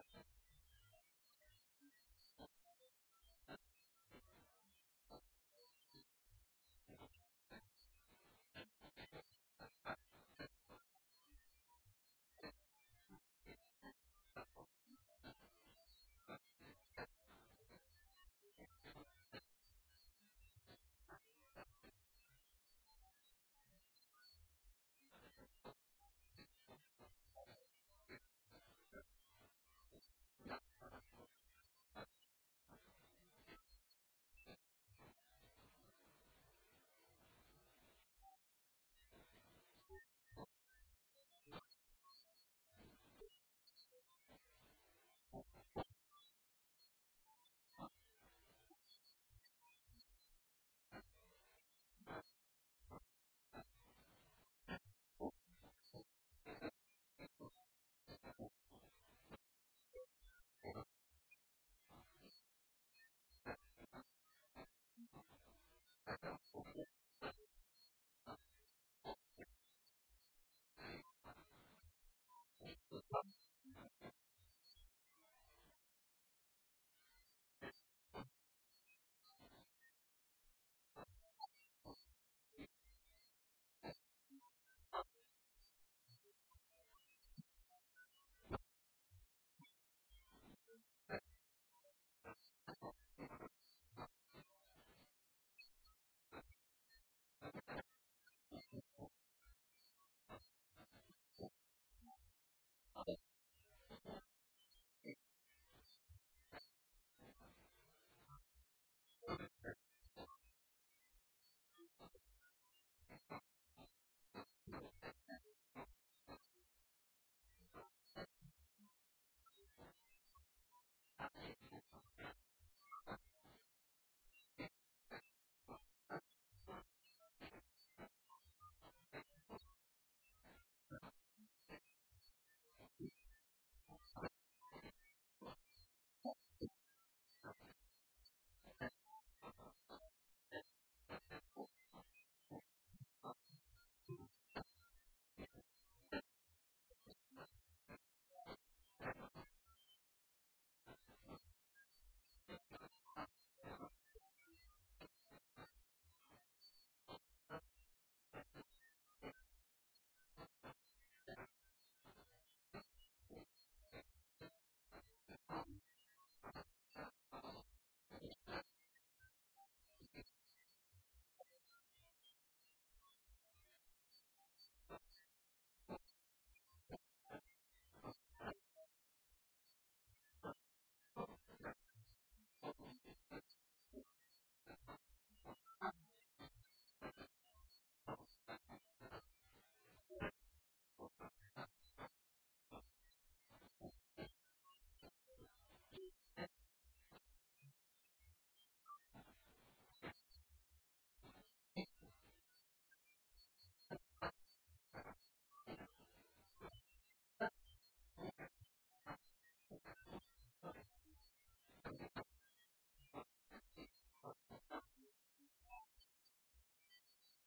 Okay